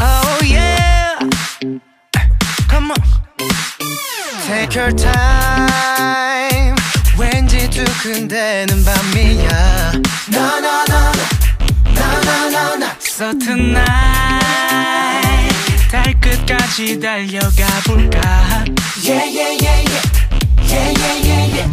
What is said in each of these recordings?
Oh yeah Come on Take your time 왠지 두근대는 밤이야 No no no no no no no So tonight 달 끝까지 달려가 볼까 Yeah yeah yeah yeah Yeah yeah yeah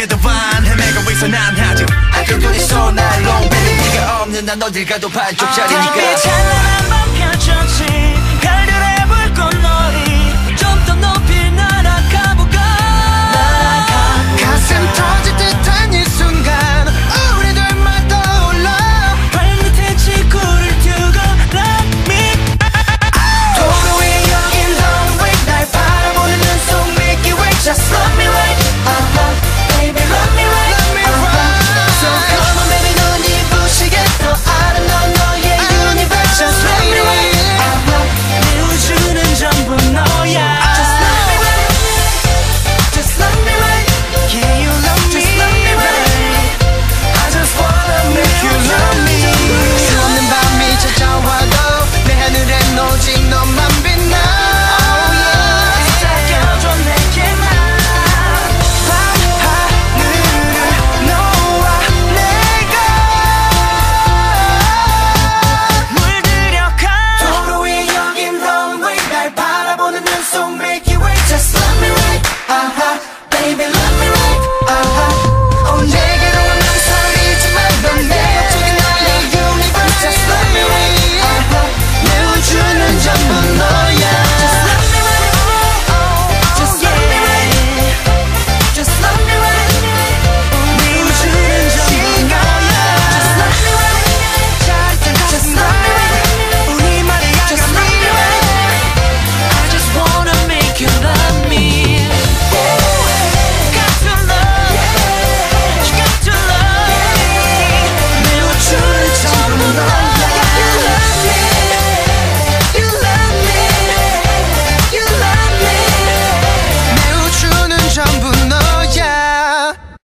여전하지 내게도 반 헤매고 있어 난 아직 아껴 둘이 so not alone baby 네가 없는 난 어딜 가도 반쪽짜리니까 so make you wait, just let me wait, uh-huh, baby,